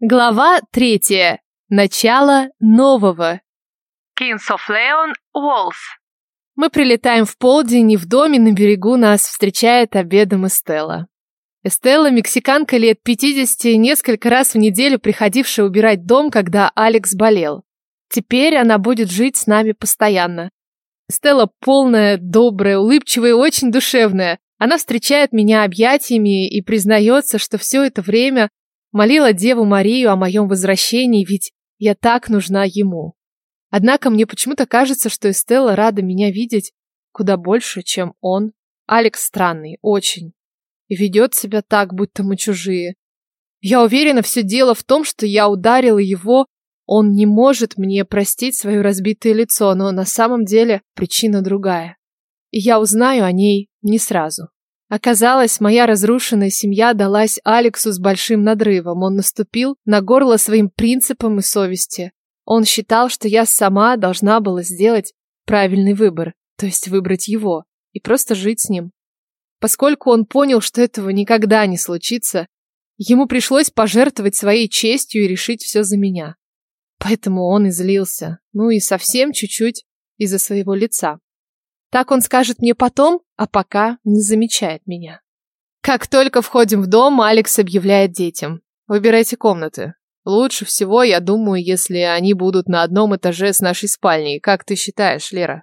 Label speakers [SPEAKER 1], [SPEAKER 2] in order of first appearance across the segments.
[SPEAKER 1] Глава третья. Начало нового.
[SPEAKER 2] Kings of Leon Wolf.
[SPEAKER 1] Мы прилетаем в полдень, и в доме на берегу нас встречает обедом Эстелла. Эстелла – мексиканка лет 50, несколько раз в неделю приходившая убирать дом, когда Алекс болел. Теперь она будет жить с нами постоянно. Эстелла полная, добрая, улыбчивая и очень душевная. Она встречает меня объятиями и признается, что все это время Молила Деву Марию о моем возвращении, ведь я так нужна ему. Однако мне почему-то кажется, что Эстелла рада меня видеть куда больше, чем он. Алекс странный, очень. И ведет себя так, будто мы чужие. Я уверена, все дело в том, что я ударила его. Он не может мне простить свое разбитое лицо, но на самом деле причина другая. И я узнаю о ней не сразу. Оказалось, моя разрушенная семья далась Алексу с большим надрывом. Он наступил на горло своим принципам и совести. Он считал, что я сама должна была сделать правильный выбор, то есть выбрать его и просто жить с ним. Поскольку он понял, что этого никогда не случится, ему пришлось пожертвовать своей честью и решить все за меня. Поэтому он излился, ну и совсем чуть-чуть из-за своего лица. Так он скажет мне потом, а пока не замечает меня. Как только входим в дом, Алекс объявляет детям. Выбирайте комнаты. Лучше всего, я думаю, если они будут на одном этаже с нашей спальней. Как ты считаешь, Лера?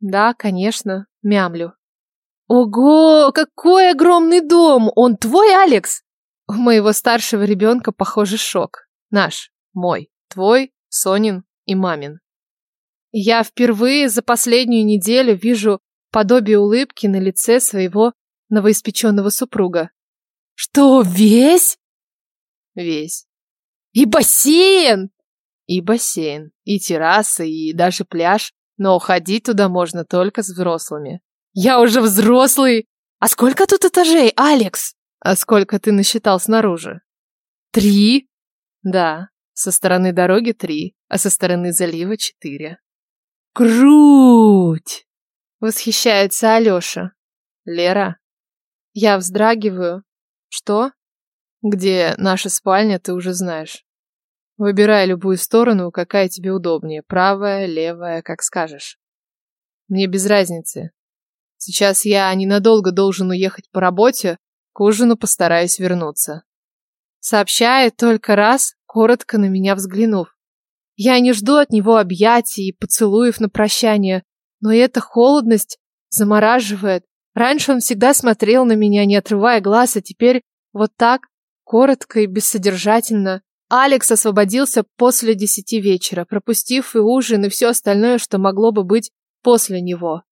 [SPEAKER 1] Да, конечно, мямлю. Ого, какой огромный дом! Он твой, Алекс? У моего старшего ребенка, похоже, шок. Наш, мой, твой, Сонин и мамин. Я впервые за последнюю неделю вижу подобие улыбки на лице своего новоиспеченного супруга. Что, весь? Весь. И бассейн! И бассейн, и терраса, и даже пляж, но ходить туда можно только с взрослыми. Я уже взрослый! А сколько тут этажей, Алекс? А сколько ты насчитал снаружи? Три? Да, со стороны дороги три, а со стороны залива четыре. Круть! Восхищается Алёша. Лера. Я вздрагиваю. Что? Где наша спальня, ты уже знаешь. Выбирай любую сторону, какая тебе удобнее. Правая, левая, как скажешь. Мне без разницы. Сейчас я ненадолго должен уехать по работе, к ужину постараюсь вернуться. Сообщает только раз, коротко на меня взглянув. Я не жду от него объятий и поцелуев на прощание, но эта холодность замораживает. Раньше он всегда смотрел на меня, не отрывая глаз, а теперь вот так, коротко и бессодержательно. Алекс освободился после десяти вечера, пропустив и ужин, и все остальное, что могло бы быть после него.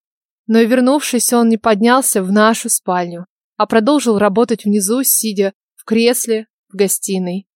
[SPEAKER 1] Но вернувшись, он не поднялся в нашу спальню, а продолжил работать внизу, сидя в кресле в гостиной.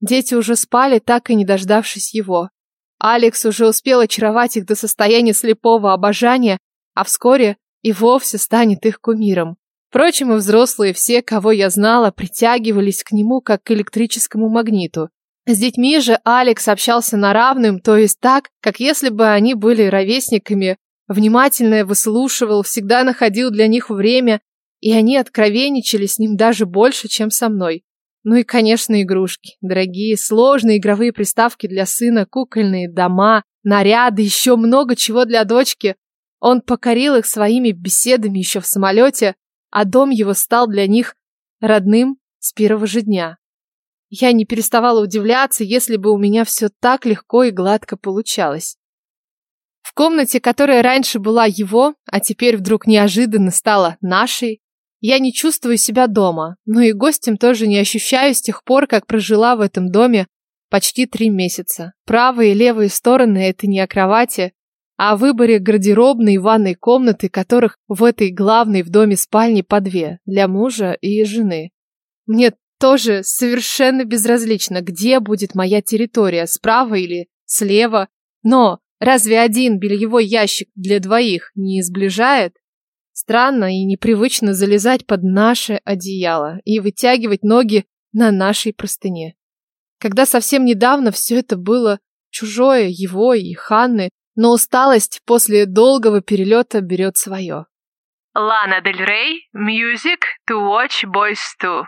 [SPEAKER 1] Дети уже спали, так и не дождавшись его. Алекс уже успел очаровать их до состояния слепого обожания, а вскоре и вовсе станет их кумиром. Впрочем, и взрослые, все, кого я знала, притягивались к нему как к электрическому магниту. С детьми же Алекс общался на равным, то есть так, как если бы они были ровесниками, внимательно выслушивал, всегда находил для них время, и они откровенничали с ним даже больше, чем со мной. Ну и, конечно, игрушки. Дорогие, сложные игровые приставки для сына, кукольные дома, наряды, еще много чего для дочки. Он покорил их своими беседами еще в самолете, а дом его стал для них родным с первого же дня. Я не переставала удивляться, если бы у меня все так легко и гладко получалось. В комнате, которая раньше была его, а теперь вдруг неожиданно стала нашей, я не чувствую себя дома, но и гостем тоже не ощущаю с тех пор, как прожила в этом доме почти три месяца. Правые и левые стороны – это не о кровати, а о выборе гардеробной и ванной комнаты, которых в этой главной в доме спальни по две, для мужа и жены. Мне тоже совершенно безразлично, где будет моя территория, справа или слева, но разве один бельевой ящик для двоих не сближает? Странно и непривычно залезать под наше одеяло и вытягивать ноги на нашей простыне. Когда совсем недавно все это было чужое, его и Ханны, но усталость после долгого перелета берет свое.
[SPEAKER 2] Лана Дель Рей, Music to Watch Boys 2.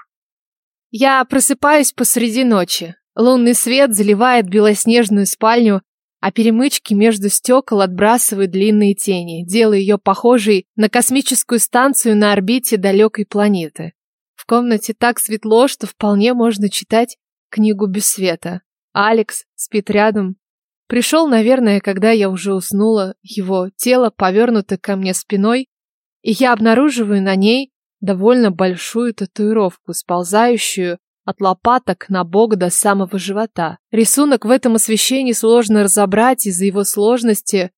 [SPEAKER 1] Я просыпаюсь посреди ночи. Лунный свет заливает белоснежную спальню, а перемычки между стекол отбрасывают длинные тени, делая ее похожей на космическую станцию на орбите далекой планеты. В комнате так светло, что вполне можно читать книгу без света. Алекс спит рядом. Пришел, наверное, когда я уже уснула, его тело повернуто ко мне спиной, и я обнаруживаю на ней довольно большую татуировку, сползающую от лопаток на бок до самого живота. Рисунок в этом освещении сложно разобрать из-за его сложности,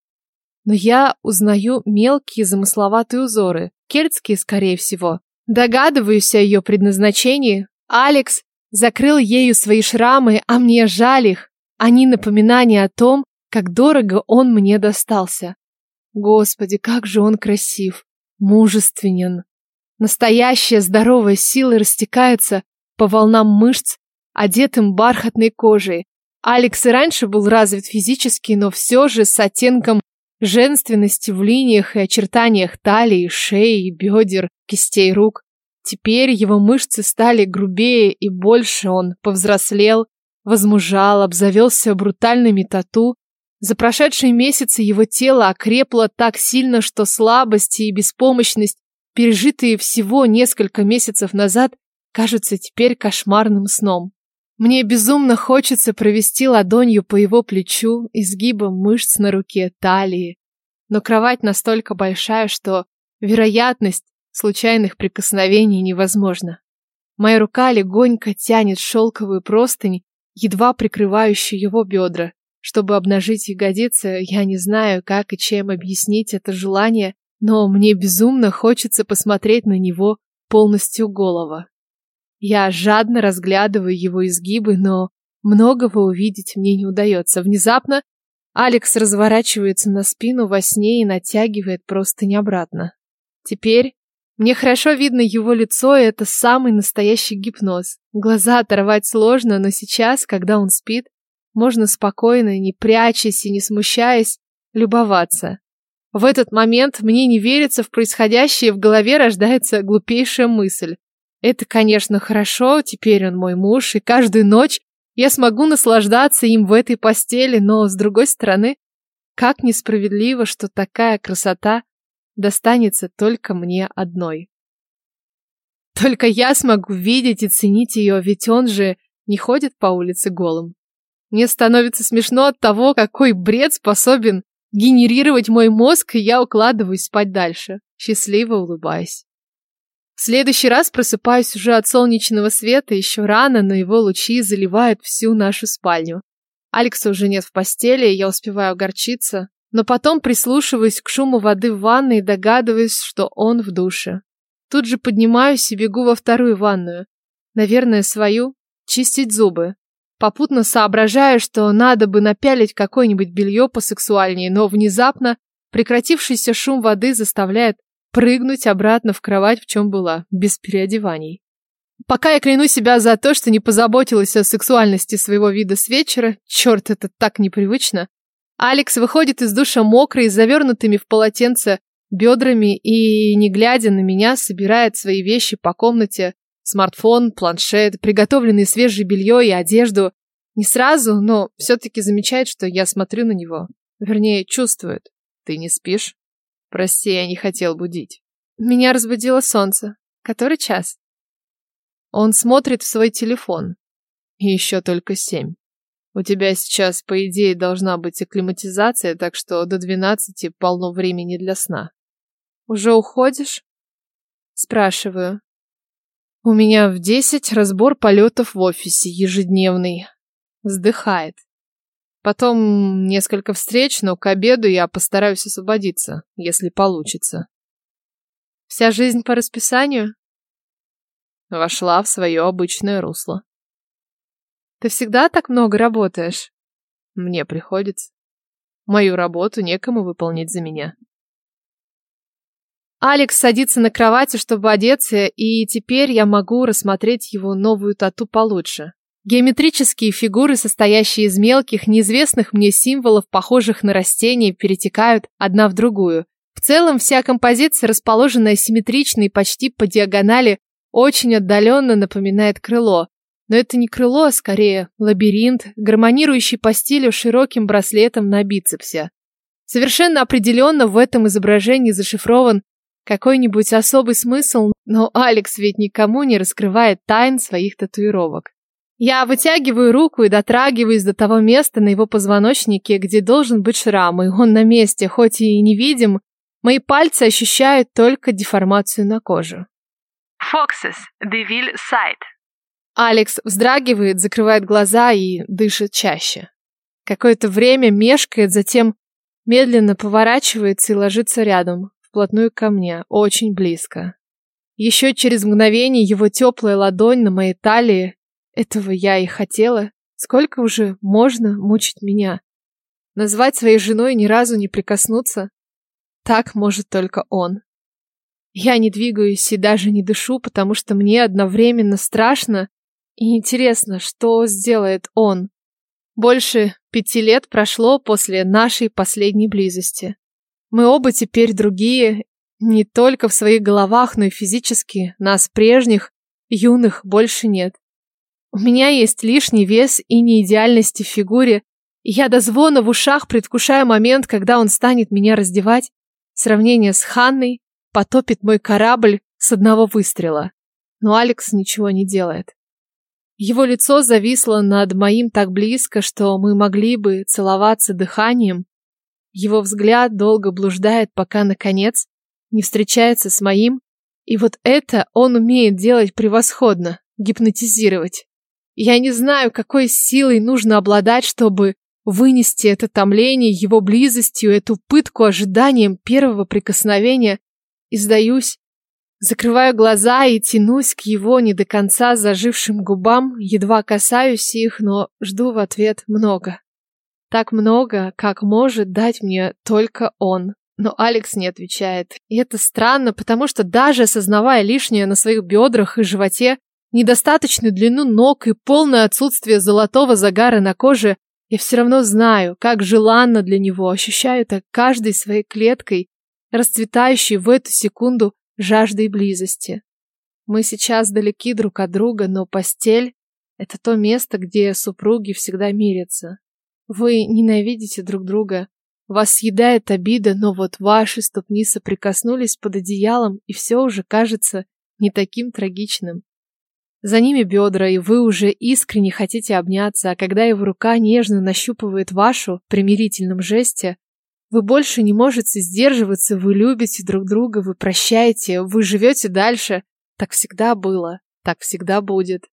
[SPEAKER 1] но я узнаю мелкие замысловатые узоры, кельтские, скорее всего. Догадываюсь о ее предназначении. Алекс закрыл ею свои шрамы, а мне жаль их. Они напоминание о том, как дорого он мне достался. Господи, как же он красив, мужественен. Настоящая здоровая сила растекается по волнам мышц, одетым бархатной кожей. Алекс и раньше был развит физически, но все же с оттенком женственности в линиях и очертаниях талии, шеи, бедер, кистей рук. Теперь его мышцы стали грубее и больше, он повзрослел, возмужал, обзавелся брутальными тату. За прошедшие месяцы его тело окрепло так сильно, что слабость и беспомощность, пережитые всего несколько месяцев назад, кажутся теперь кошмарным сном. Мне безумно хочется провести ладонью по его плечу, изгибом мышц на руке, талии. Но кровать настолько большая, что вероятность случайных прикосновений невозможна. Моя рука легонько тянет шелковую простынь, едва прикрывающую его бедра. Чтобы обнажить ягодицы, я не знаю, как и чем объяснить это желание, но мне безумно хочется посмотреть на него полностью голова. Я жадно разглядываю его изгибы, но многого увидеть мне не удается. Внезапно Алекс разворачивается на спину во сне и натягивает простынь обратно. Теперь мне хорошо видно его лицо, и это самый настоящий гипноз. Глаза оторвать сложно, но сейчас, когда он спит, можно спокойно, не прячась и не смущаясь, любоваться. В этот момент мне не верится в происходящее, в голове рождается глупейшая мысль. Это, конечно, хорошо, теперь он мой муж, и каждую ночь я смогу наслаждаться им в этой постели, но, с другой стороны, как несправедливо, что такая красота достанется только мне одной. Только я смогу видеть и ценить ее, ведь он же не ходит по улице голым. Мне становится смешно от того, какой бред способен генерировать мой мозг, и я укладываюсь спать дальше, счастливо улыбаясь. В следующий раз просыпаюсь уже от солнечного света, еще рано, но его лучи заливают всю нашу спальню. Алекса уже нет в постели, я успеваю огорчиться, но потом прислушиваюсь к шуму воды в ванной и догадываюсь, что он в душе. Тут же поднимаюсь и бегу во вторую ванную. Наверное, свою. Чистить зубы. Попутно соображаю, что надо бы напялить какое-нибудь белье посексуальнее, но внезапно прекратившийся шум воды заставляет прыгнуть обратно в кровать, в чем была, без переодеваний. Пока я кляну себя за то, что не позаботилась о сексуальности своего вида с вечера, черт, это так непривычно, Алекс выходит из душа мокрый, завернутыми в полотенце бедрами и, не глядя на меня, собирает свои вещи по комнате, смартфон, планшет, приготовленное свежее белье и одежду. Не сразу, но все-таки замечает, что я смотрю на него. Вернее, чувствует. Ты не спишь? Прости, я не хотел будить. Меня разбудило солнце. Который час? Он смотрит в свой телефон. И еще только семь. У тебя сейчас, по идее, должна быть акклиматизация, так что до двенадцати полно времени для сна. Уже уходишь? Спрашиваю. У меня в десять разбор полетов в офисе ежедневный. Вздыхает. Потом несколько встреч, но к обеду я постараюсь освободиться, если получится. Вся жизнь по расписанию? Вошла в свое обычное русло. Ты всегда так много работаешь? Мне приходится. Мою работу некому выполнить за меня. Алекс садится на кровати, чтобы одеться, и теперь я могу рассмотреть его новую тату получше. Геометрические фигуры, состоящие из мелких, неизвестных мне символов, похожих на растения, перетекают одна в другую. В целом, вся композиция, расположенная симметрично и почти по диагонали, очень отдаленно напоминает крыло. Но это не крыло, а скорее лабиринт, гармонирующий по стилю широким браслетом на бицепсе. Совершенно определенно в этом изображении зашифрован какой-нибудь особый смысл, но Алекс ведь никому не раскрывает тайн своих татуировок. Я вытягиваю руку и дотрагиваюсь до того места на его позвоночнике, где должен быть шрам, и он на месте, хоть и невидим, мои пальцы ощущают только деформацию на коже.
[SPEAKER 2] Foxes, Deville Side.
[SPEAKER 1] Алекс вздрагивает, закрывает глаза и дышит чаще. Какое-то время мешкает, затем медленно поворачивается и ложится рядом, вплотную ко мне, очень близко. Еще через мгновение его теплая ладонь на моей талии, этого я и хотела. Сколько уже можно мучить меня? Назвать своей женой ни разу не прикоснуться? Так может только он. Я не двигаюсь и даже не дышу, потому что мне одновременно страшно и интересно, что сделает он. Больше пяти лет прошло после нашей последней близости. Мы оба теперь другие, не только в своих головах, но и физически. Нас прежних, юных, больше нет. У меня есть лишний вес и неидеальности в фигуре, и я до звона в ушах предвкушаю момент, когда он станет меня раздевать. Сравнение с Ханной потопит мой корабль с одного выстрела. Но Алекс ничего не делает. Его лицо зависло над моим так близко, что мы могли бы целоваться дыханием. Его взгляд долго блуждает, пока, наконец, не встречается с моим. И вот это он умеет делать превосходно, гипнотизировать. Я не знаю, какой силой нужно обладать, чтобы вынести это томление его близостью, эту пытку ожиданием первого прикосновения и сдаюсь. Закрываю глаза и тянусь к его не до конца зажившим губам, едва касаюсь их, но жду в ответ много. Так много, как может дать мне только он. Но Алекс не отвечает. И это странно, потому что даже осознавая лишнее на своих бедрах и животе, недостаточную длину ног и полное отсутствие золотого загара на коже, я все равно знаю, как желанно для него, ощущаю это каждой своей клеткой расцветающей в эту секунду жаждой близости. Мы сейчас далеки друг от друга, но постель — это то место, где супруги всегда мирятся. Вы ненавидите друг друга, вас съедает обида, но вот ваши ступни соприкоснулись под одеялом, и все уже кажется не таким трагичным. За ними бедра, и вы уже искренне хотите обняться, а когда его рука нежно нащупывает вашу в примирительном жесте, вы больше не можете сдерживаться, вы любите друг друга, вы прощаете, вы живете дальше. Так всегда было, так всегда будет.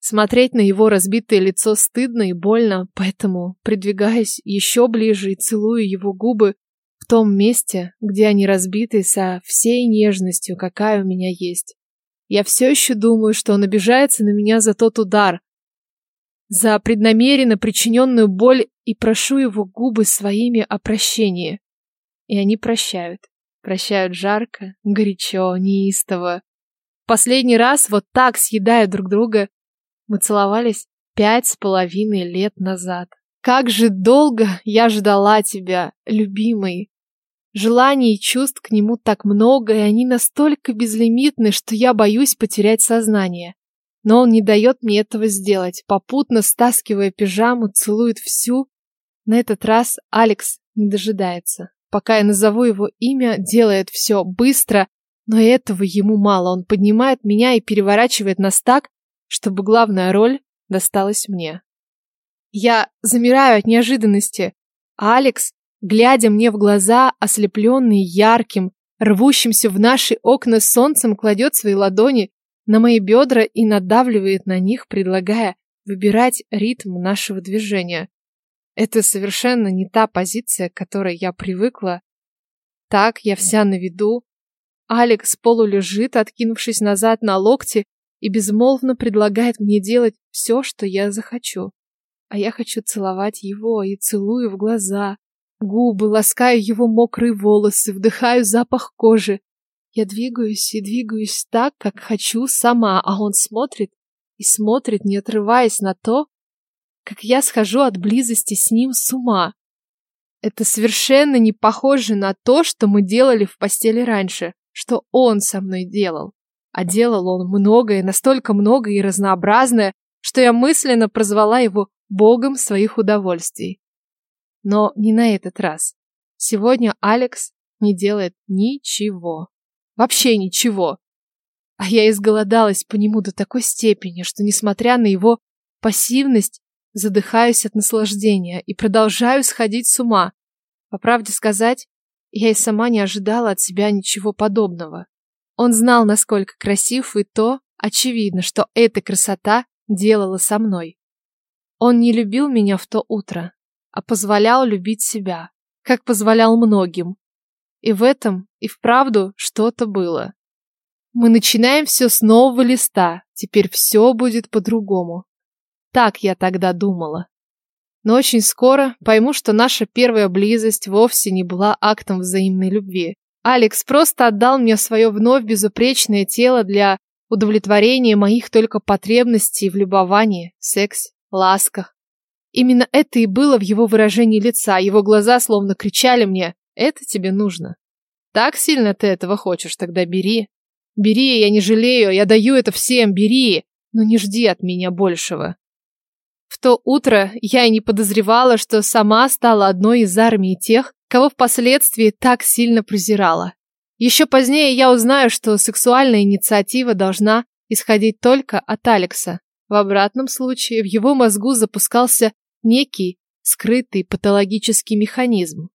[SPEAKER 1] Смотреть на его разбитое лицо стыдно и больно, поэтому придвигаюсь еще ближе и целую его губы в том месте, где они разбиты со всей нежностью, какая у меня есть. Я все еще думаю, что он обижается на меня за тот удар, за преднамеренно причиненную боль и прошу его губы своими о прощении. И они прощают. Прощают жарко, горячо, неистово. Последний раз вот так съедая друг друга, мы целовались пять с половиной лет назад. Как же долго я ждала тебя, любимый. Желаний и чувств к нему так много, и они настолько безлимитны, что я боюсь потерять сознание. Но он не дает мне этого сделать, попутно стаскивая пижаму, целует всю. На этот раз Алекс не дожидается. Пока я назову его имя, делает все быстро, но этого ему мало. Он поднимает меня и переворачивает нас так, чтобы главная роль досталась мне. Я замираю от неожиданности, а Алекс, глядя мне в глаза, ослепленный ярким, рвущимся в наши окна солнцем, кладет свои ладони на мои бедра и надавливает на них, предлагая выбирать ритм нашего движения. Это совершенно не та позиция, к которой я привыкла. Так я вся на виду. Алекс полулежит, откинувшись назад на локти, и безмолвно предлагает мне делать все, что я захочу. А я хочу целовать его и целую в глаза, губы, ласкаю его мокрые волосы, вдыхаю запах кожи, я двигаюсь и двигаюсь так, как хочу сама, а он смотрит и смотрит, не отрываясь на то, как я схожу от близости с ним с ума. Это совершенно не похоже на то, что мы делали в постели раньше, что он со мной делал. А делал он многое, настолько много и разнообразное, что я мысленно прозвала его богом своих удовольствий. Но не на этот раз. Сегодня Алекс не делает ничего. Вообще ничего. А я изголодалась по нему до такой степени, что, несмотря на его пассивность, задыхаюсь от наслаждения и продолжаю сходить с ума. По правде сказать, я и сама не ожидала от себя ничего подобного. Он знал, насколько красив, и то очевидно, что эта красота делала со мной. Он не любил меня в то утро, а позволял любить себя, как позволял многим. И в этом и вправду что-то было. Мы начинаем все с нового листа, теперь все будет по-другому. Так я тогда думала. Но очень скоро пойму, что наша первая близость вовсе не была актом взаимной любви. Алекс просто отдал мне свое вновь безупречное тело для удовлетворения моих только потребностей в любовании, сексе, ласках. Именно это и было в его выражении лица, его глаза словно кричали мне «Это тебе нужно». Так сильно ты этого хочешь, тогда бери. Бери, я не жалею, я даю это всем, бери, но не жди от меня большего. В то утро я и не подозревала, что сама стала одной из армии тех, кого впоследствии так сильно презирала. Еще позднее я узнаю, что сексуальная инициатива должна исходить только от Алекса. В обратном случае в его мозгу запускался некий скрытый патологический механизм,